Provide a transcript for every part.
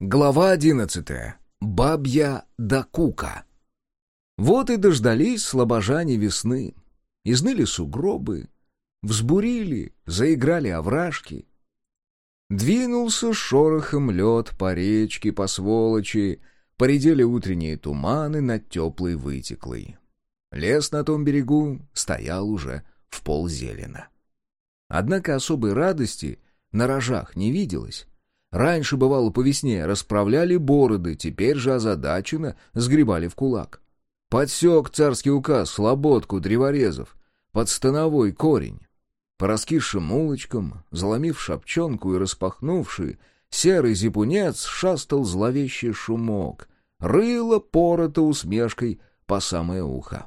Глава одиннадцатая. Бабья докука. Вот и дождались слабожане весны. Изныли сугробы, взбурили, заиграли овражки. Двинулся шорохом лед по речке, по сволочи, поредели утренние туманы над теплой вытеклой. Лес на том берегу стоял уже в ползелена. Однако особой радости на рожах не виделось. Раньше, бывало, по весне расправляли бороды, теперь же озадаченно сгребали в кулак. Подсек царский указ слободку древорезов под становой корень. По раскисшим улочкам, заломив шапчонку и распахнувший, серый зипунец шастал зловещий шумок, рыло порото усмешкой по самое ухо.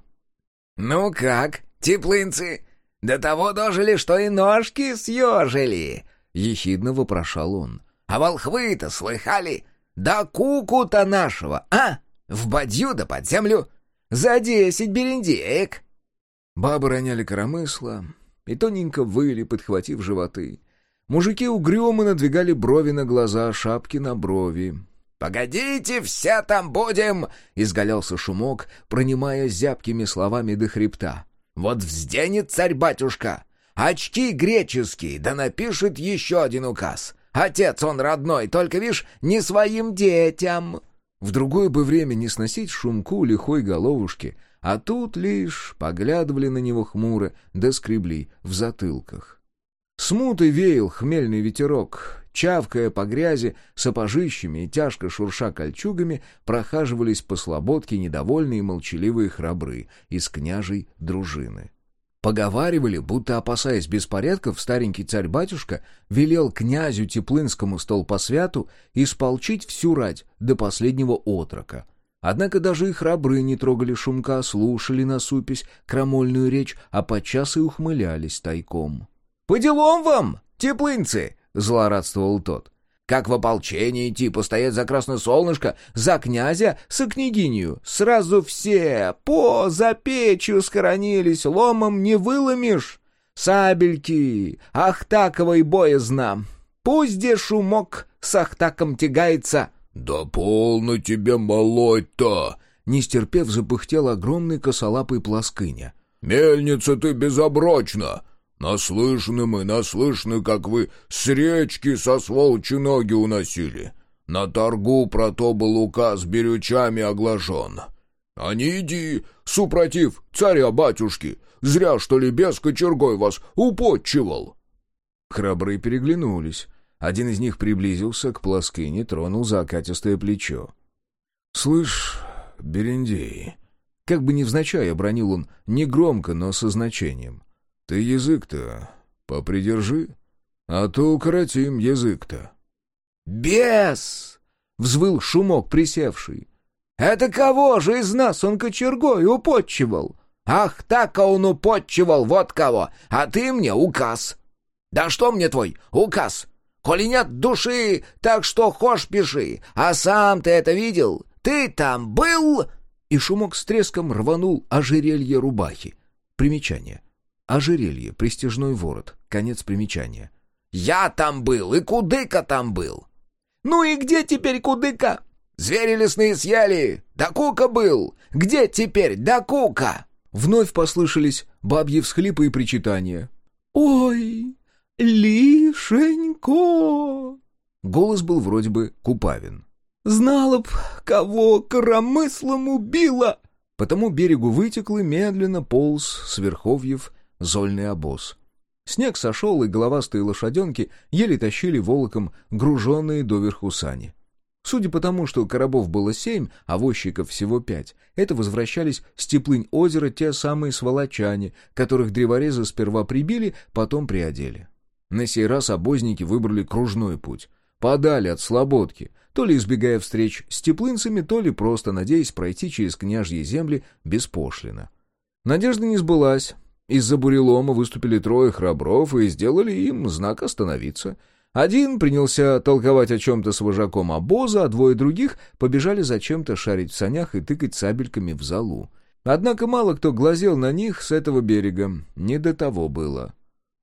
«Ну как, теплынцы, до того дожили, что и ножки съежили!» — ехидно вопрошал он. А волхвы-то слыхали? Да куку-то нашего, а? В бадью да под землю. За десять берендеек. Бабы роняли коромысла и тоненько выли, подхватив животы. Мужики угрюмо надвигали брови на глаза, шапки на брови. «Погодите, все там будем!» — изгалялся шумок, пронимая зябкими словами до хребта. «Вот взденет царь-батюшка! Очки греческие, да напишет еще один указ. Отец он родной, только, вишь, не своим детям». В другое бы время не сносить шумку лихой головушки, а тут лишь поглядывали на него хмуро, да скребли в затылках. Смутой веял хмельный ветерок, чавкая по грязи, сапожищами и тяжко шурша кольчугами, прохаживались по слободке недовольные и молчаливые храбры из княжей дружины. Поговаривали, будто опасаясь беспорядков, старенький царь-батюшка велел князю Теплынскому столпосвяту исполчить всю рать до последнего отрока. Однако даже и храбры не трогали шумка, слушали на супесь крамольную речь, а подчас и ухмылялись тайком. «По делам вам, теплынцы!» — злорадствовал тот. Как в ополчении идти, постоять за красное солнышко, за князя, со княгинью. Сразу все по за печью скоронились, ломом не выломишь. Сабельки, Ахтаковой боязно. Пусть где шумок с Ахтаком тягается. «Да полно тебе молоть-то!» Не стерпев, запыхтел огромный косолапый плоскыня. «Мельница ты безоброчна! Наслышаны мы, наслышаны, как вы с речки со сволочи ноги уносили. На торгу про то был указ берючами оглашен. А не иди, супротив царя-батюшки, зря, что ли, без кочергой вас употчевал. Храбрые переглянулись. Один из них приблизился к плоскыне, тронул за окатистое плечо. — Слышь, Берендей, как бы невзначай обронил он, негромко, но со значением — ты язык-то попридержи, а то укоротим язык-то. «Бес!» — взвыл шумок присевший. «Это кого же из нас он кочергой употчевал? Ах, так он употчевал, вот кого! А ты мне указ!» «Да что мне твой указ? Коли нет души, так что хошь пиши. А сам ты это видел? Ты там был?» И шумок с треском рванул ожерелье рубахи. Примечание. Ожерелье, престижной ворот, конец примечания. «Я там был, и Кудыка там был!» «Ну и где теперь Кудыка?» «Звери лесные съели! Да Кука был! Где теперь Да Кука?» Вновь послышались бабьи всхлипы и причитания. «Ой, Лишенько!» Голос был вроде бы купавин. «Знала б, кого коромыслом убила!» По тому берегу вытекло медленно полз с верховьев зольный обоз. Снег сошел, и головастые лошаденки еле тащили волоком груженные доверху сани. Судя по тому, что коробов было семь, а возчиков всего пять, это возвращались с теплынь озера те самые сволочане, которых древорезы сперва прибили, потом приодели. На сей раз обозники выбрали кружной путь, подали от слободки, то ли избегая встреч с теплынцами, то ли просто надеясь пройти через княжьи земли беспошлино. Надежда не сбылась, из-за бурелома выступили трое храбров и сделали им знак остановиться. Один принялся толковать о чем-то с вожаком обоза, а двое других побежали зачем-то шарить в санях и тыкать сабельками в залу. Однако мало кто глазел на них с этого берега. Не до того было.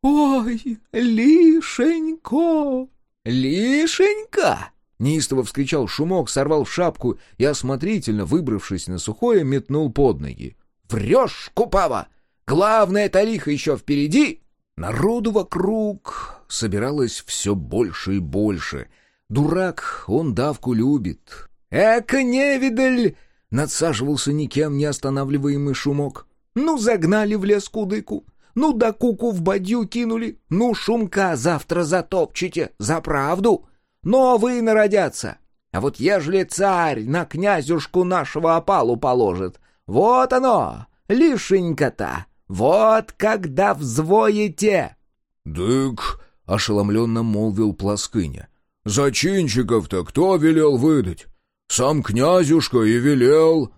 «Ой, Лишенько!» «Лишенька!» Неистово вскричал шумок, сорвал шапку и, осмотрительно выбравшись на сухое, метнул под ноги. «Врешь, Купава! Главное, это лихо еще впереди!» Народу вокруг собиралось все больше и больше. Дурак, он давку любит. «Эка невидаль!» — надсаживался никем не останавливаемый шумок. «Ну, загнали в лес кудыку, ну да куку в бадью кинули, ну шумка завтра затопчете, за правду!» новые народятся. А вот ежели царь на князюшку нашего опалу положит, вот оно, лишенька-то, вот когда взвоите!» «Дык!» — ошеломленно молвил Плоскыня. «Зачинщиков-то кто велел выдать? Сам князюшка и велел!»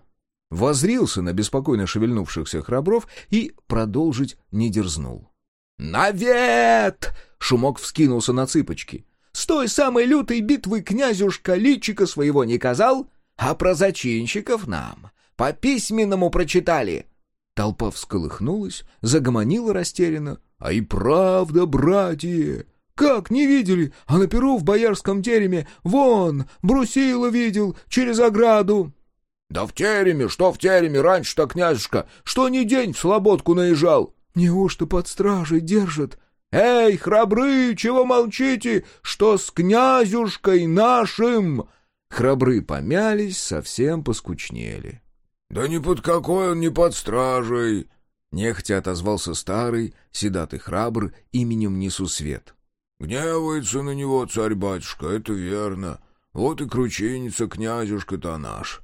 Возрился на беспокойно шевельнувшихся храбров и продолжить не дерзнул. «Навет!» — Шумок вскинулся на цыпочки. С той самой лютой битвы князюшка личика своего не казал, а про зачинщиков нам по письменному прочитали. Толпа всколыхнулась, загомонила растерянно. «А и правда, братья! Как, не видели? А на перу в боярском тереме вон, Брусила видел, через ограду!» «Да в тереме, что в тереме, раньше-то, князюшка, что ни день в слободку наезжал!» «Неужто под стражей держат?» «Эй, храбры, чего молчите? Что с князюшкой нашим?» Храбры помялись, совсем поскучнели. «Да ни под какой он не под стражей!» Нехотя отозвался старый, седатый храбр, именем Несусвет. «Гневается на него царь-батюшка, это верно. Вот и крученица князюшка-то наш.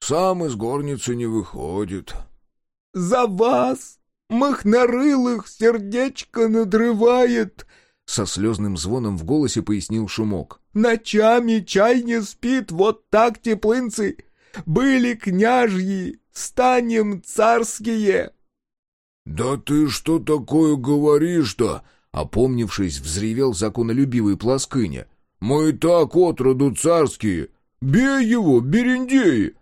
Сам из горницы не выходит». «За вас!» Махнарылых сердечко надрывает!» Со слезным звоном в голосе пояснил Шумок. «Ночами чай не спит, вот так, теплынцы! Были княжьи, станем царские!» «Да ты что такое говоришь-то?» Опомнившись, взревел законолюбивый Плоскыня. «Мы и так отроду царские! Бей его, Берендеи!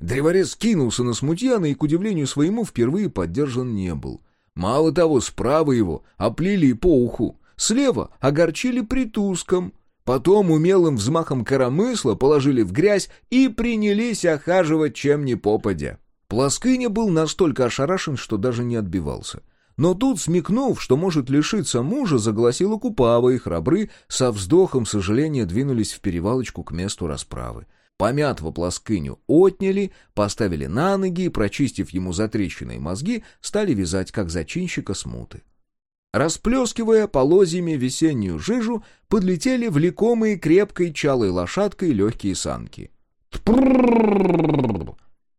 Древорез кинулся на смутьяна и, к удивлению своему, впервые поддержан не был. Мало того, справа его оплели по уху, слева огорчили притуском, потом умелым взмахом коромысла положили в грязь и принялись охаживать чем ни попадя. Плоскыня был настолько ошарашен, что даже не отбивался. Но тут, смекнув, что может лишиться мужа, загласила Купава, и храбры со вздохом сожаления двинулись в перевалочку к месту расправы. Помятого плоскыню отняли, поставили на ноги и, прочистив ему затрещенные мозги, стали вязать, как зачинщика смуты. Расплескивая полозьями весеннюю жижу, подлетели влекомые крепкой чалой лошадкой легкие санки.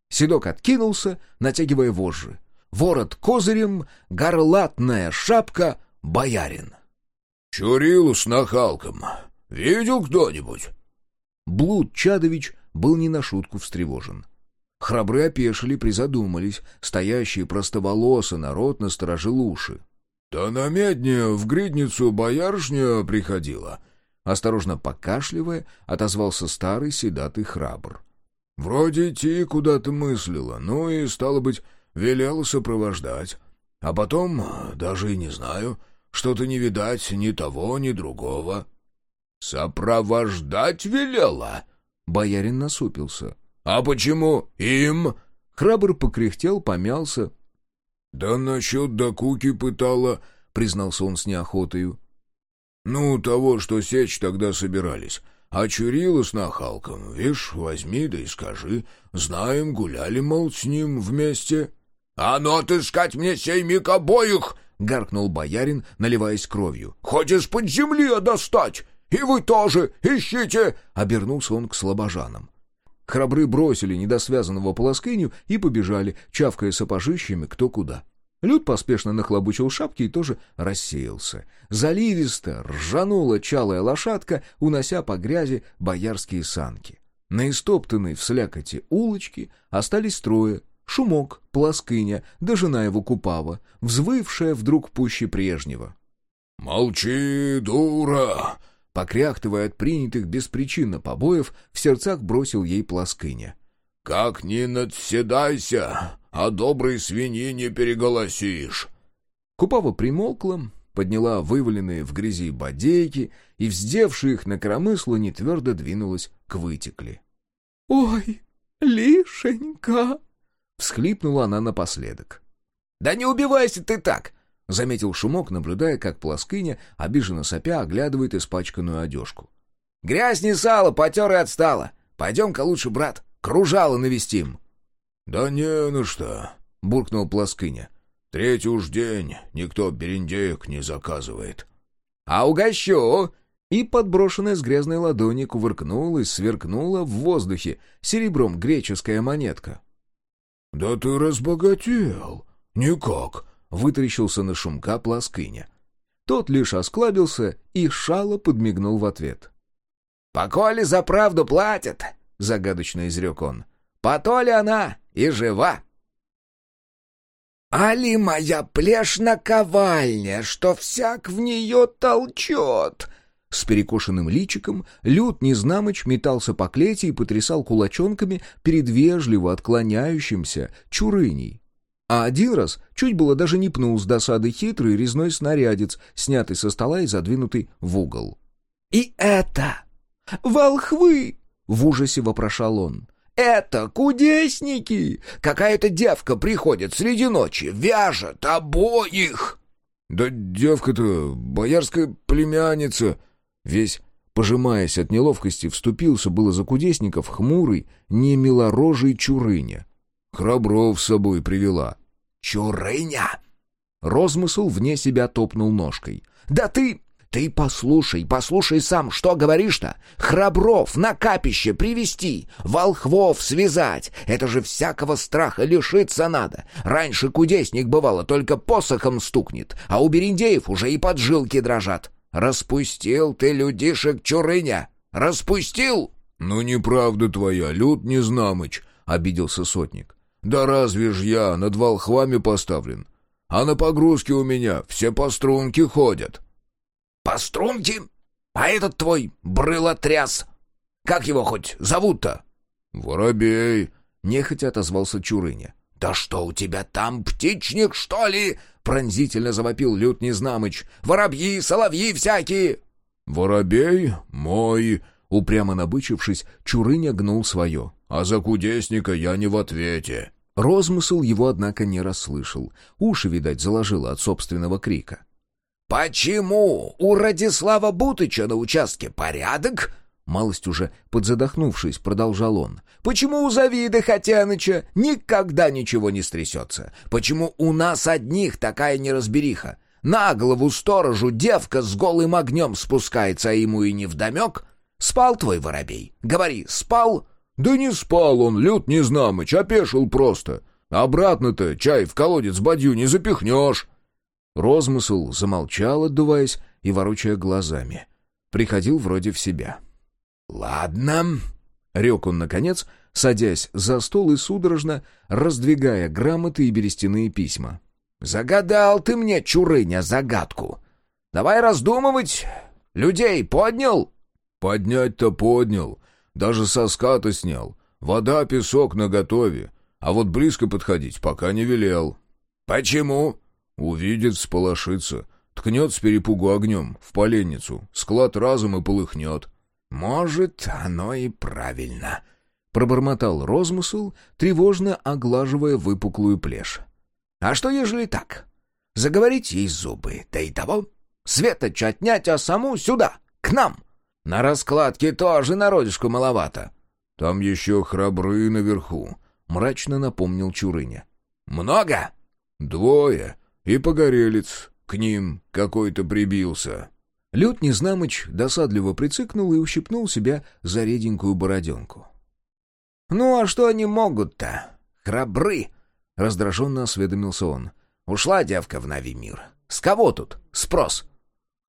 Седок откинулся, натягивая вожжи. Ворот козырем, горлатная шапка — боярин. — Чурил с нахалком. Видел кто-нибудь? Блуд Чадович был не на шутку встревожен. Храбры опешили, призадумались, стоящие простоволосы народ насторожил уши. — Да на медне в гридницу боярышня приходила. Осторожно покашливая, отозвался старый седатый храбр. — Вроде идти куда-то мыслила, ну и, стало быть, велела сопровождать. А потом, даже и не знаю, что-то не видать ни того, ни другого. «Сопровождать велела?» Боярин насупился. «А почему им?» Храбр покряхтел, помялся. «Да насчет докуки пытала», — признался он с неохотою. «Ну, того, что сечь тогда собирались. А с нахалком, вишь, возьми да и скажи. Знаем, гуляли, мол, с ним вместе». «А ну отыскать мне сей миг обоих!» — гаркнул боярин, наливаясь кровью. «Хоть из-под земли достать! «И вы тоже ищите!» — обернулся он к слабожанам. Храбры бросили недосвязанного полоскыню и побежали, чавкая сапожищами кто куда. Люд поспешно нахлобучил шапки и тоже рассеялся. Заливисто ржанула чалая лошадка, унося по грязи боярские санки. На истоптанной в слякоти улочке остались трое — Шумок, Плоскыня, да жена его Купава, взвывшая вдруг пуще прежнего. «Молчи, дура!» Покряхтывая от принятых беспричинно побоев, в сердцах бросил ей плоскыня. «Как не надседайся, а доброй свиньи не переголосишь!» Купава примолкла, подняла вываленные в грязи бодейки и, вздевши их на коромысло, нетвердо двинулась к вытекли. «Ой, лишенька!» — всхлипнула она напоследок. «Да не убивайся ты так!» — заметил Шумок, наблюдая, как плоскыня, обиженно сопя, оглядывает испачканную одежку. «Грязь не сало, потер и отстала. Пойдем-ка лучше, брат, кружало навестим». «Да не на что», — буркнул плоскыня. «Третий уж день никто берендеек не заказывает». «А угощу!» И подброшенная с грязной ладони кувыркнулась, сверкнула в воздухе серебром греческая монетка. «Да ты разбогател! Никак!» — вытаращился на шумка плоскыня. Тот лишь осклабился и шало подмигнул в ответ. «Поколи за правду платят!» — загадочно изрек он. «По то ли она и жива!» «Али моя плешь наковальня, что всяк в нее толчет!» С перекошенным личиком Лют Незнамыч метался по клете и потрясал кулачонками перед вежливо отклоняющимся Чурыней. А один раз чуть было даже не пнул с досады хитрый резной снарядец, снятый со стола и задвинутый в угол. «И это! Волхвы!» — в ужасе вопрошал он. «Это кудесники! Какая-то девка приходит среди ночи, вяжет обоих!» «Да девка-то боярская племянница!» Весь, пожимаясь от неловкости, вступился было за кудесников хмурый, немилорожий Чурыня. Храбров с собой привела. «Чурыня!» Розмысл вне себя топнул ножкой. «Да ты... ты послушай, послушай сам, что говоришь-то? Храбров на капище привести, волхвов связать. Это же всякого страха лишиться надо. Раньше кудесник, бывало, только посохом стукнет, а у бериндеев уже и поджилки дрожат. Распустил ты людишек, Чурыня! Распустил!» «Ну, неправда твоя, люд Незнамыч», — обиделся сотник. «Да разве ж я над волхвами поставлен? А на погрузке у меня все по струнке ходят». «По струнке? А этот твой брылотряс? Как его хоть зовут-то?» «Воробей», — нехотя отозвался Чурыня. «Да что у тебя там, птичник, что ли?» — пронзительно завопил Лют Незнамыч. «Воробьи, соловьи всякие!» «Воробей мой!» — упрямо набычившись, Чурыня гнул свое. «А за кудесника я не в ответе!» Розмысл его, однако, не расслышал. Уши, видать, заложило от собственного крика. «Почему у Радислава Бутыча на участке порядок?» Малость уже подзадохнувшись, продолжал он. «Почему у Завида Хотяныча никогда ничего не стрясется? Почему у нас одних такая неразбериха? На голову сторожу девка с голым огнем спускается, а ему и невдомек? Спал твой воробей? Говори, спал?» «Да не спал он, Лют Незнамыч, опешил просто. Обратно-то чай в колодец бадью не запихнешь». Розмысл замолчал, отдуваясь и ворочая глазами. Приходил вроде в себя. «Ладно», — рек он, наконец, садясь за стол и судорожно раздвигая грамоты и берестяные письма. «Загадал ты мне, Чурыня, загадку. Давай раздумывать. Людей поднял?» «Поднять-то поднял. Даже со ската снял. Вода, песок наготове. А вот близко подходить пока не велел». «Почему?» «Увидит, сполошится. Ткнет с перепугу огнем в поленницу. Склад разом и полыхнет». «Может, оно и правильно», — пробормотал розмысл, тревожно оглаживая выпуклую плешь. «А что, ежели так? Заговорить ей зубы, да и того. Светоч отнять, а саму сюда, к нам. На раскладке тоже народишку маловато». «Там еще храбры наверху», — мрачно напомнил Чурыня. «Много?» «Двое. И погорелец. К ним какой-то прибился». Лют Незнамыч досадливо прицикнул и ущипнул себя за реденькую бороденку. «Ну а что они могут-то? Храбры!» — раздраженно осведомился он. «Ушла девка в Нави мир. С кого тут спрос?»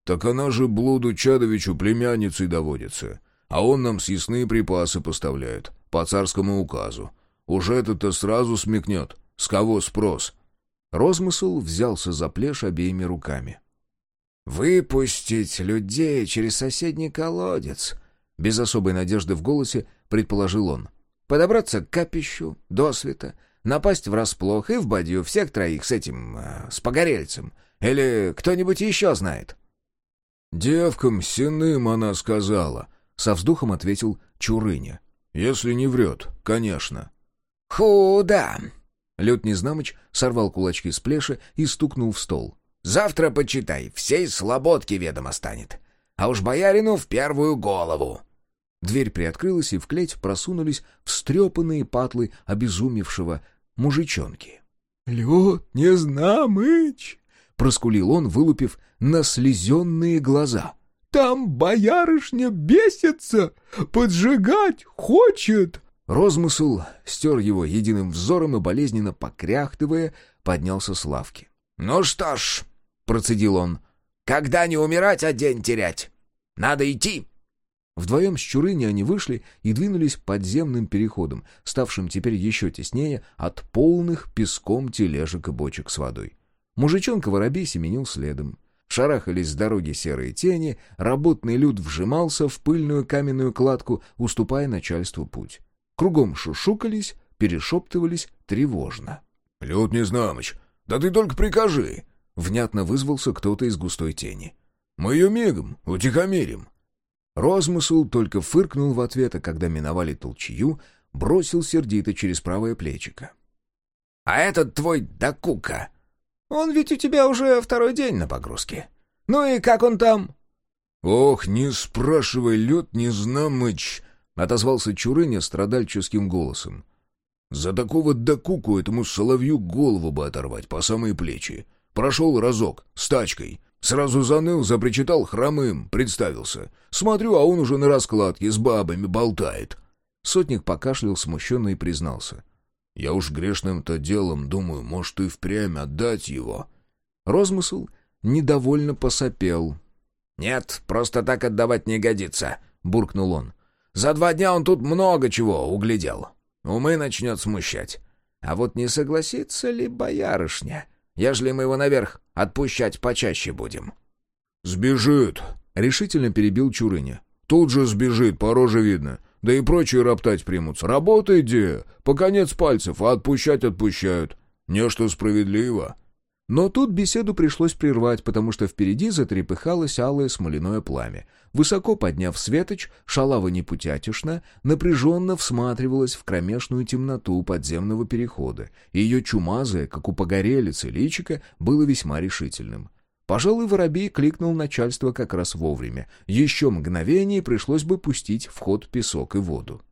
«Так она же Блуду Чадовичу племянницей доводится, а он нам съестные припасы поставляет, по царскому указу. Уже этот-то сразу смекнет, с кого спрос». Розмысл взялся за плешь обеими руками. «Выпустить людей через соседний колодец», — без особой надежды в голосе предположил он. «Подобраться к капищу, досвета, напасть врасплох и в бадью всех троих с этим... Э, с погорельцем. Или кто-нибудь еще знает?» «Девкам синым она сказала», — со вздохом ответил Чурыня. «Если не врет, конечно». «Худа!» Лед Незнамыч сорвал кулачки с плеши и стукнул в стол. «Завтра почитай, всей слободке ведомо станет. А уж боярину в первую голову!» Дверь приоткрылась, и в клеть просунулись встрепанные патлы обезумевшего мужичонки. — Лед Незнамыч! — проскулил он, вылупив наслезенные глаза. — Там боярышня бесится, поджигать хочет! Розмысл стер его единым взором и, болезненно покряхтывая, поднялся с лавки. «Ну что ж», — процедил он, — «когда не умирать, а день терять? Надо идти!» Вдвоем с Чурыни они вышли и двинулись подземным переходом, ставшим теперь еще теснее от полных песком тележек и бочек с водой. Мужичонка-воробей семенил следом. Шарахались с дороги серые тени, работный люд вжимался в пыльную каменную кладку, уступая начальству путь. Кругом шушукались, перешептывались тревожно. — Люд Незнамыч, да ты только прикажи! — внятно вызвался кто-то из густой тени. — Мы ее мигом утихомирим. Розмысл только фыркнул в ответ, а когда миновали толчью, бросил сердито через правое плечико. — А этот твой Дакука, он ведь у тебя уже второй день на погрузке. Ну и как он там? — Ох, не спрашивай, лед не знамыч, — отозвался Чурыня страдальческим голосом. — За такого Дакуку этому соловью голову бы оторвать по самые плечи. Прошел разок, с тачкой, Сразу заныл, запричитал хромым, представился. Смотрю, а он уже на раскладке с бабами болтает. Сотник покашлял смущенно и признался. «Я уж грешным-то делом думаю, может, и впрямь отдать его». Розмысл недовольно посопел. «Нет, просто так отдавать не годится», — буркнул он. «За два дня он тут много чего углядел. Умы начнет смущать. А вот не согласится ли боярышня?» ежели мы его наверх отпущать почаще будем». «Сбежит», — решительно перебил Чурыня. «Тут же сбежит, по роже видно. Да и прочие роптать примутся. Работай, где? По конец пальцев, а отпущать отпущают. Нечто справедливо». Но тут беседу пришлось прервать, потому что впереди затрепыхалось алое смоляное пламя. Высоко подняв светоч, шалава непутятишна напряженно всматривалась в кромешную темноту подземного перехода, и ее чумазое, как у погорелицы, личико было весьма решительным. Пожалуй, воробей кликнул начальство как раз вовремя. Еще мгновение пришлось бы пустить в ход песок и воду.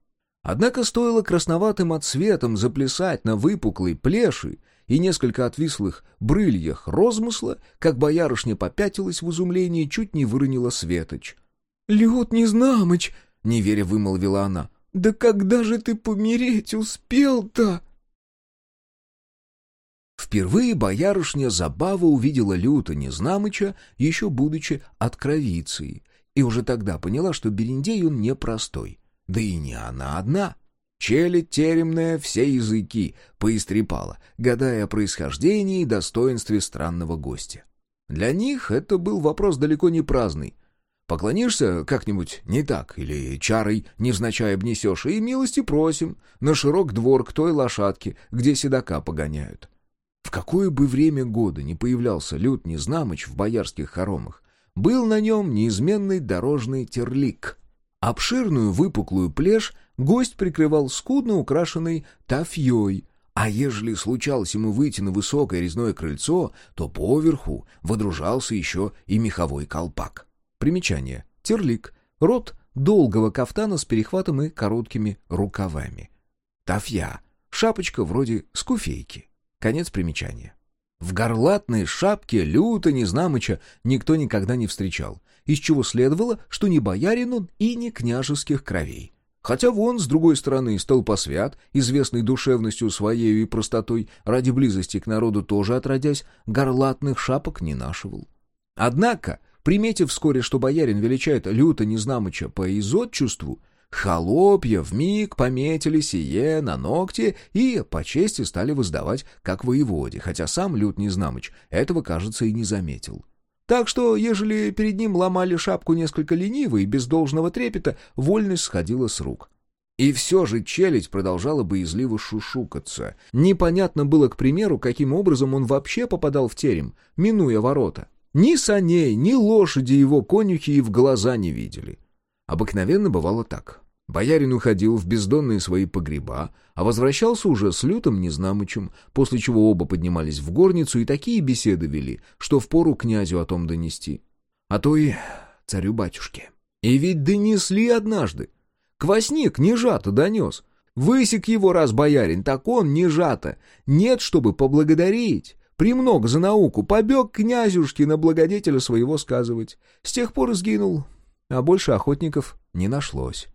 Однако стоило красноватым отсветом заплясать на выпуклой плеши, и несколько отвислых брыльях розмысла, как боярышня попятилась в изумлении, чуть не выронила светоч. — Лед Незнамыч! — неверя вымолвила она. — Да когда же ты помереть успел-то? Впервые боярышня забава увидела люто Незнамыча, еще будучи откровицей, и уже тогда поняла, что Берендей он непростой. Да и не она одна. Челядь теремная все языки поистрепала, гадая о происхождении и достоинстве странного гостя. Для них это был вопрос далеко не праздный. Поклонишься как-нибудь не так, или чарой невзначай обнесешь, и милости просим на широк двор к той лошадке, где седока погоняют. В какое бы время года не появлялся Люд Незнамыч в боярских хоромах, был на нем неизменный дорожный терлик. Обширную выпуклую плешь гость прикрывал скудно украшенной тафьей, а ежели случалось ему выйти на высокое резное крыльцо, то поверху водружался еще и меховой колпак. Примечание. Терлик. Рот долгого кафтана с перехватом и короткими рукавами. Тафья. Шапочка вроде скуфейки. Конец примечания. В горлатной шапке люто Незнамыча никто никогда не встречал, из чего следовало, что не боярин он и не княжеских кровей. Хотя вон, с другой стороны, столпосвят, известный душевностью своей и простотой, ради близости к народу тоже отродясь, горлатных шапок не нашивал. Однако, приметив вскоре, что боярин величает люто Незнамыча по изотчеству, холопья вмиг пометили сие на ногте и по чести стали воздавать как воеводе, хотя сам Лют Незнамыч этого, кажется, и не заметил. Так что, ежели перед ним ломали шапку несколько лениво и без должного трепета, вольность сходила с рук. И все же челядь продолжала боязливо шушукаться. Непонятно было, к примеру, каким образом он вообще попадал в терем, минуя ворота. Ни саней, ни лошади его конюхи и в глаза не видели. Обыкновенно бывало так. Боярин уходил в бездонные свои погреба, а возвращался уже с лютым незнамычем, после чего оба поднимались в горницу и такие беседы вели, что впору князю о том донести. А то и царю-батюшке. И ведь донесли однажды. Квасник нежато донес. Высек его раз боярин, так он нежато. Нет, чтобы поблагодарить. Премного за науку, побег князюшки на благодетеля своего сказывать. С тех пор сгинул, а больше охотников не нашлось.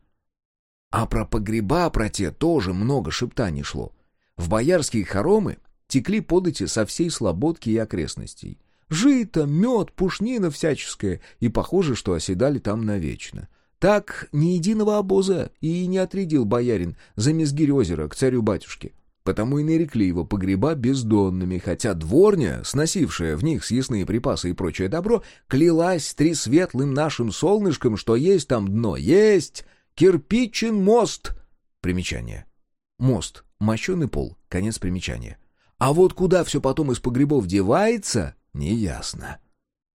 А про погреба про те тоже много шептаний шло. В боярские хоромы текли подати со всей слободки и окрестностей. Жито, мед, пушнина всяческая, и похоже, что оседали там навечно. Так ни единого обоза и не отрядил боярин за Мизгирь озера к царю-батюшке. Потому и нарекли его погреба бездонными, хотя дворня, сносившая в них съестные припасы и прочее добро, клялась тресветлым нашим солнышком, что есть там дно, есть, Кирпичен мост. Примечание. Мост. Мощеный пол. Конец примечания. А вот куда все потом из погребов девается, неясно.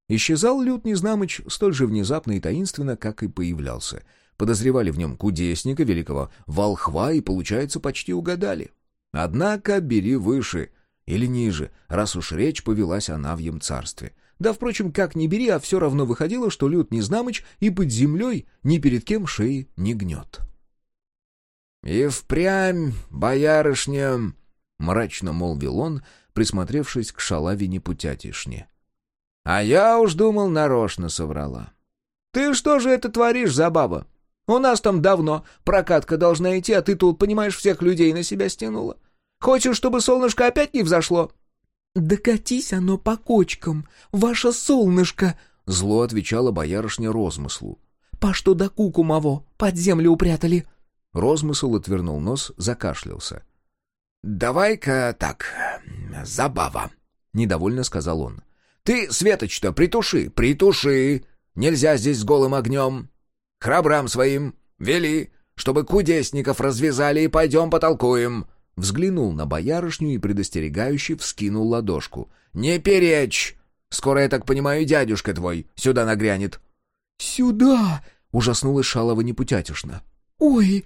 Исчезал Лют Незнамыч столь же внезапно и таинственно, как и появлялся. Подозревали в нем кудесника, великого волхва, и, получается, почти угадали. Однако бери выше или ниже, раз уж речь повелась о Навьем царстве. Да, впрочем, как ни бери, а все равно выходило, что Люд Незнамыч и под землей ни перед кем шеи не гнет. «И впрямь, боярышня!» — мрачно молвил он, присмотревшись к шалаве непутятишне. «А я уж думал, нарочно соврала. Ты что же это творишь за баба? У нас там давно прокатка должна идти, а ты тут, понимаешь, всех людей на себя стянула. Хочешь, чтобы солнышко опять не взошло?» «Докатись оно по кочкам, ваше солнышко!» — зло отвечала боярышня Розмыслу. «По что до куку маво под землю упрятали?» Розмысл отвернул нос, закашлялся. «Давай-ка так, забава», — недовольно сказал он. «Ты, Светоч-то, притуши, притуши! Нельзя здесь с голым огнем. Храбрам своим вели, чтобы кудесников развязали и пойдем потолкуем». Взглянул на боярышню и предостерегающе вскинул ладошку. «Не перечь! Скоро, я так понимаю, дядюшка твой сюда нагрянет». «Сюда!» — ужаснулась Шалова непутятишна. «Ой!»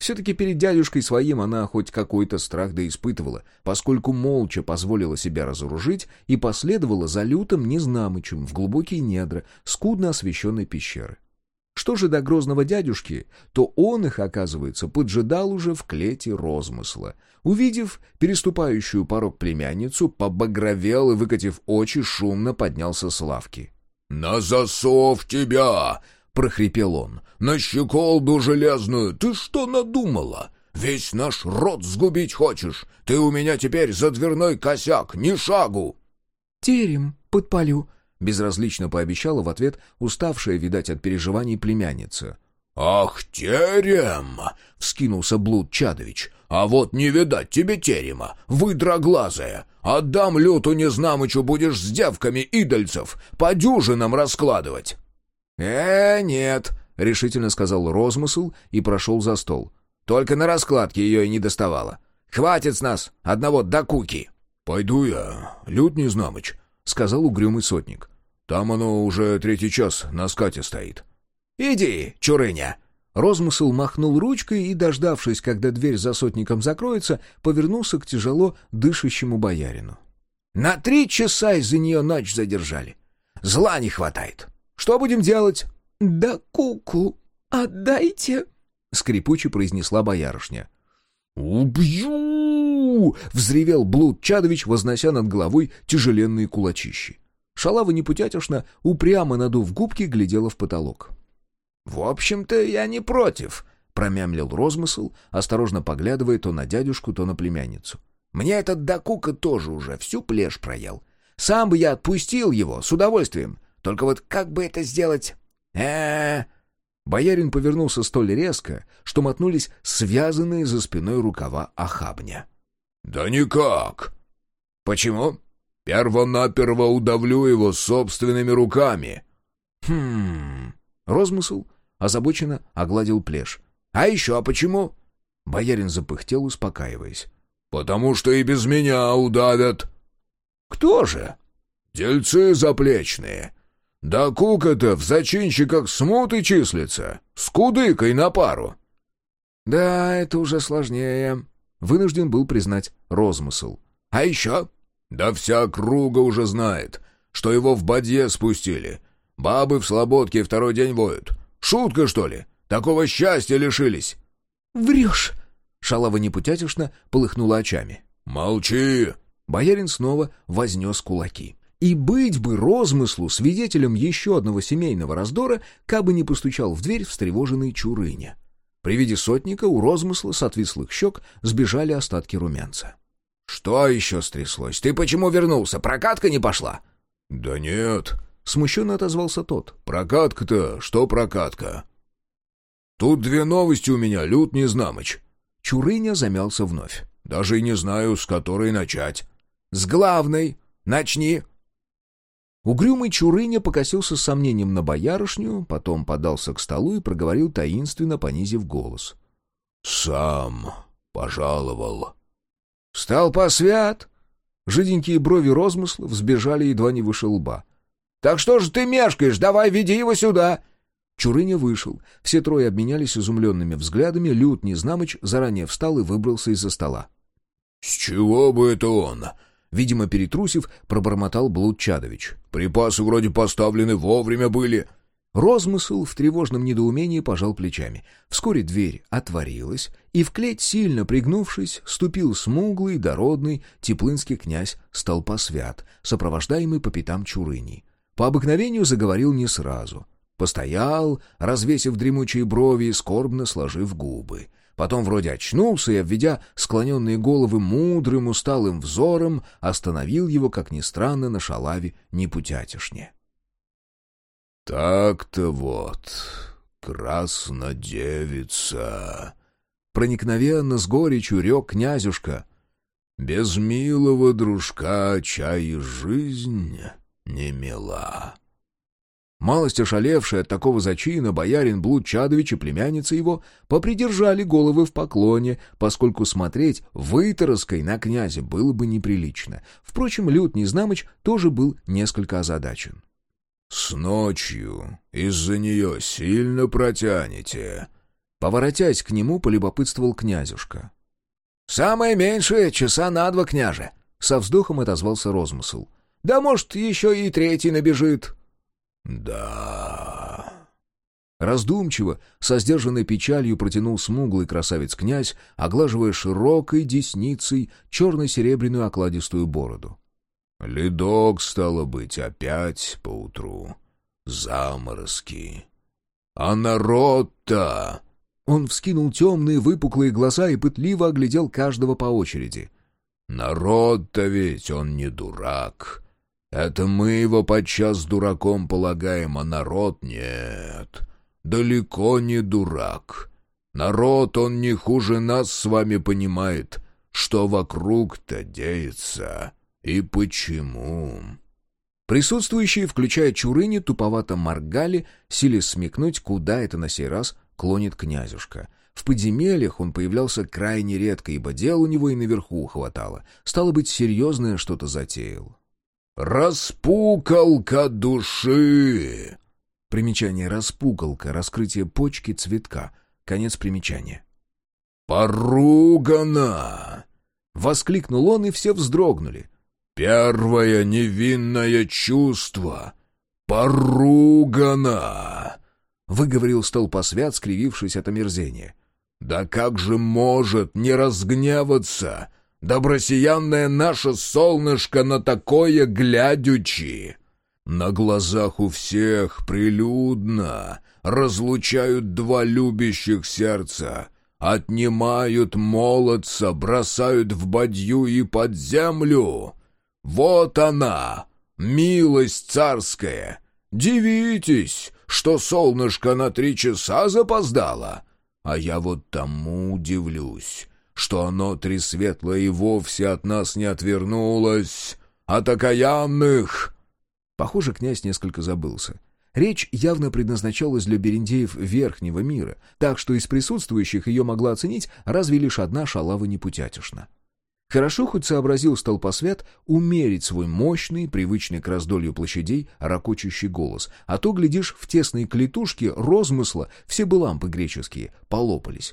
Все-таки перед дядюшкой своим она хоть какой-то страх да испытывала, поскольку молча позволила себя разоружить и последовала за лютым незнамычем в глубокие недра скудно освещенной пещеры. Что же до грозного дядюшки, то он их, оказывается, поджидал уже в клете розмысла. Увидев переступающую порог племянницу, побагровел и, выкатив очи, шумно поднялся с лавки. «На засов тебя!» — прохрипел он. «На щеколду железную! Ты что надумала? Весь наш род сгубить хочешь? Ты у меня теперь за дверной косяк, ни шагу!» «Терем подпалю», Безразлично пообещала в ответ уставшая, видать, от переживаний племянница. «Ах, терем!» — вскинулся Блуд Чадович. «А вот не видать тебе терема, выдроглазая! Отдам люту незнамычу будешь с девками идольцев по дюжинам раскладывать!» «Э, нет!» — решительно сказал Розмысл и прошел за стол. «Только на раскладке ее и не доставало. Хватит с нас одного докуки!» «Пойду я, лют незнамыч», — сказал угрюмый сотник. Там оно уже третий час на скате стоит. «Иди, чурыня!» Розмысл махнул ручкой и, дождавшись, когда дверь за сотником закроется, повернулся к тяжело дышащему боярину. «На три часа из-за нее ночь задержали. Зла не хватает. Что будем делать?» «Да куку, отдайте!» — скрипуче произнесла боярышня. «Убью!» — взревел Блуд Чадович, вознося над головой тяжеленные кулачищи. Шалава непутятишна, упрямо надув губки, глядела в потолок. «В общем-то, я не против», — промямлил розмысл, осторожно поглядывая то на дядюшку, то на племянницу. «Мне этот докука тоже уже всю плешь проел. Сам бы я отпустил его, с удовольствием. Только вот как бы это сделать? э, Боярин повернулся столь резко, что мотнулись связанные за спиной рукава охабня. «Да никак!» «Почему?» Первонаперво удавлю его собственными руками. Хм. Розмысл озабоченно огладил плешь. А еще почему?» Боярин запыхтел, успокаиваясь. «Потому что и без меня удавят». «Кто же?» «Дельцы заплечные. Да кука-то в зачинщиках смуты числится, с кудыкой на пару». «Да, это уже сложнее», — вынужден был признать розмысл. «А еще?» «Да вся круга уже знает, что его в бадье спустили. Бабы в слободке второй день воют. Шутка, что ли? Такого счастья лишились!» «Врешь!» Шалава непутятишно полыхнула очами. «Молчи!» Боярин снова вознес кулаки. И быть бы розмыслу свидетелем еще одного семейного раздора, кабы не постучал в дверь встревоженный Чурыня. При виде сотника у розмысла с отвислых щек сбежали остатки румянца. «Что еще стряслось? Ты почему вернулся? Прокатка не пошла?» «Да нет», — смущенно отозвался тот. «Прокатка-то, что прокатка?» «Тут две новости у меня, Лют Незнамыч». Чурыня замялся вновь. «Даже и не знаю, с которой начать». «С главной. Начни». Угрюмый Чурыня покосился с сомнением на боярышню, потом подался к столу и проговорил таинственно, понизив голос. «Сам пожаловал». «Стал посвят!» Жиденькие брови розмысла взбежали едва не выше лба. «Так что же ты мешкаешь? Давай, веди его сюда!» Чурыня вышел. Все трое обменялись изумленными взглядами. Лют Незнамыч заранее встал и выбрался из-за стола. «С чего бы это он?» Видимо, перетрусив, пробормотал Блуд Чадович. «Припасы вроде поставлены, вовремя были». Розмысл в тревожном недоумении пожал плечами. Вскоре дверь отворилась, и в клеть, сильно пригнувшись, ступил смуглый, дородный теплынский князь Столпосвят, сопровождаемый по пятам Чурыней. По обыкновению заговорил не сразу. Постоял, развесив дремучие брови и скорбно сложив губы. Потом вроде очнулся и, обведя склоненные головы мудрым, усталым взором, остановил его, как ни странно, на шалаве непутятишне. «Так-то вот, краснодевица!» Проникновенно с горечью рек князюшка. «Без милого дружка чай жизнь не мила». Малость ошалевший от такого зачина, боярин Блуд Чадович и племянница его попридержали головы в поклоне, поскольку смотреть вытороской на князя было бы неприлично. Впрочем, Люд Незнамыч тоже был несколько озадачен. «С ночью из-за нее сильно протянете?» Поворотясь к нему, полюбопытствовал князюшка. «Самое меньшее — часа на два, княже!» Со вздохом отозвался розмысл. «Да, может, еще и третий набежит!» «Да...» Раздумчиво, со сдержанной печалью протянул смуглый красавец-князь, оглаживая широкой десницей черно-серебряную окладистую бороду. «Ледок, стало быть, опять поутру. Заморозки. А народ-то...» Он вскинул темные выпуклые глаза и пытливо оглядел каждого по очереди. «Народ-то ведь он не дурак. Это мы его подчас дураком полагаем, а народ нет. Далеко не дурак. Народ он не хуже нас с вами понимает, что вокруг-то деется и почему». Присутствующие, включая Чурыни, туповато моргали, силясь смекнуть, куда это на сей раз клонит князюшка. В подземельях он появлялся крайне редко, ибо дел у него и наверху хватало. Стало быть, серьезное что-то затеял. «Распукалка души!» Примечание «распукалка», раскрытие почки цветка. Конец примечания. «Поругана!» Воскликнул он, и все вздрогнули. «Первое невинное чувство! Поругана!» Выговорил столпосвят, скривившись от омерзения. «Да как же может не разгневаться добросиянное наше солнышко на такое глядючи!» На глазах у всех прилюдно разлучают два любящих сердца, отнимают молодца, бросают в бадью и под землю. Вот она, милость царская. Дивитесь, что солнышко на три часа запоздало. А я вот тому удивлюсь, что оно тресветлое и вовсе от нас не отвернулось. От окаянных!» Похоже, князь несколько забылся. Речь явно предназначалась для бериндеев верхнего мира, так что из присутствующих ее могла оценить разве лишь одна шалава непутятишна. Хорошо хоть сообразил столпосвят умерить свой мощный, привычный к раздолью площадей, ракочущий голос, а то, глядишь, в тесной клетушке розмысла все бы лампы греческие полопались.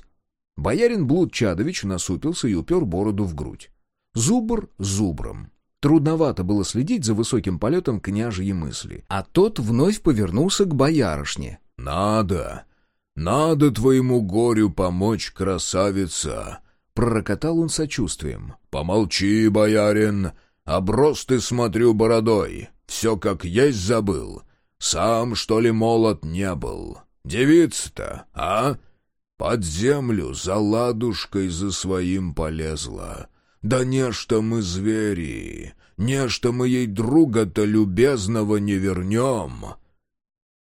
Боярин Блуд Чадович насупился и упер бороду в грудь. Зубр зубром. Трудновато было следить за высоким полетом княжьей мысли, а тот вновь повернулся к боярышне. «Надо, надо твоему горю помочь, красавица!» Пророкотал он сочувствием. «Помолчи, боярин, оброс ты, смотрю, бородой, все как есть забыл. Сам, что ли, молод не был? Девица-то, а? Под землю за ладушкой за своим полезла. Да не что мы звери, не что мы ей друга-то любезного не вернем».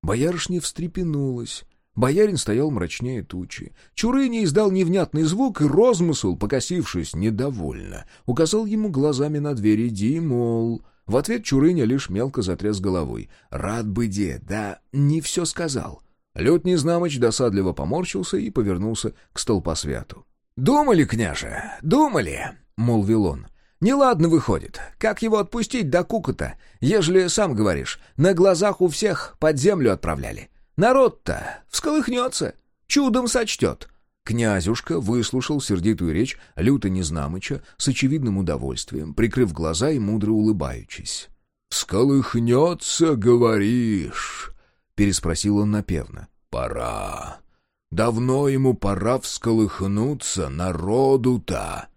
Боярышня встрепенулась, Боярин стоял мрачнее тучи. Чурыня издал невнятный звук, и розмысл, покосившись недовольно, указал ему глазами на дверь «Иди, мол...» В ответ Чурыня лишь мелко затряс головой. «Рад бы, дед, да не все сказал». Лед Незнамыч досадливо поморщился и повернулся к столпосвяту. «Думали, княже, думали», — молвил он. «Неладно выходит. Как его отпустить до кука-то, ежели, сам говоришь, на глазах у всех под землю отправляли? Народ-то всколыхнется, чудом сочтет». Князюшка выслушал сердитую речь люто Незнамыча с очевидным удовольствием, прикрыв глаза и мудро улыбаючись. «Всколыхнется, говоришь?» — переспросил он напевно. «Пора. Давно ему пора всколыхнуться народу-то.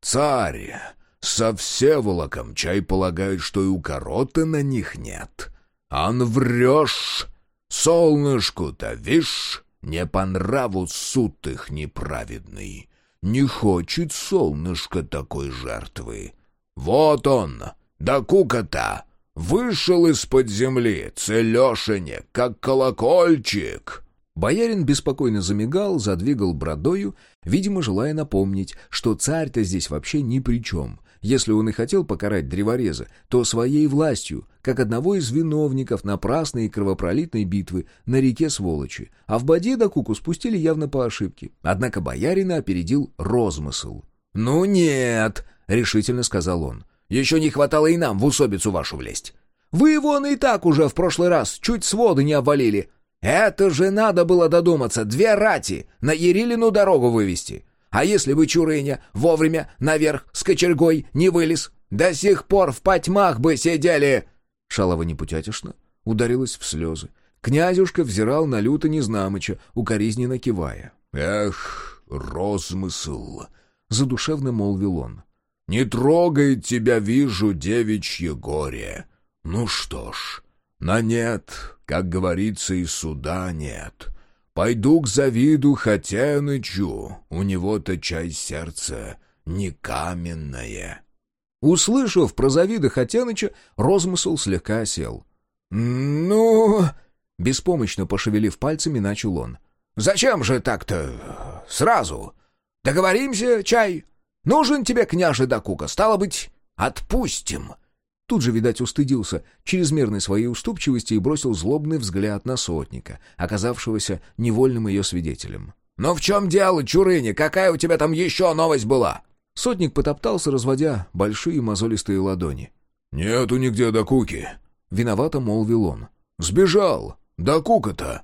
Царь со Всеволоком чай полагает, что и у короты на них нет. Ан врешь!» Солнышку-то, вишь, не по нраву суд их неправедный. Не хочет солнышко такой жертвы. Вот он, да кука-то, вышел из-под земли, целешенек, как колокольчик. Боярин беспокойно замигал, задвигал бродою, видимо, желая напомнить, что царь-то здесь вообще ни при чем, если он и хотел покарать древореза, то своей властью, как одного из виновников напрасной и кровопролитной битвы на реке Сволочи, а в боде до куку спустили явно по ошибке. Однако боярина опередил розмысл. «Ну нет!» — решительно сказал он. «Еще не хватало и нам в усобицу вашу влезть. Вы вон и так уже в прошлый раз чуть своды не обвалили. Это же надо было додуматься, две рати на Ерилину дорогу вывести. А если бы Чурыня вовремя наверх с кочергой не вылез, до сих пор в потьмах бы сидели!» Шалова непутятишно ударилась в слезы. Князюшка взирал на люто Незнамыча, укоризненно кивая. «Эх, розмысл!» — задушевно молвил он. «Не трогает тебя, вижу, девичье горе. Ну что ж, на нет, как говорится, и суда нет. Пойду к Завиду Хотянычу, у него-то чай сердце не каменное». Услышав про Завида Хотяныча, розмысл слегка осел. «Ну...» — беспомощно пошевелив пальцами, начал он. «Зачем же так-то сразу? Договоримся, чай? Нужен тебе княже Дакука, стало быть, отпустим». Тут же, видать, устыдился чрезмерной своей уступчивости и бросил злобный взгляд на сотника, оказавшегося невольным ее свидетелем. «Но в чем дело, Чурыня? Какая у тебя там еще новость была?» Сотник потоптался, разводя большие мозолистые ладони. «Нету нигде Дакуки», — виновато молвил он. «Сбежал! Дакука-то!»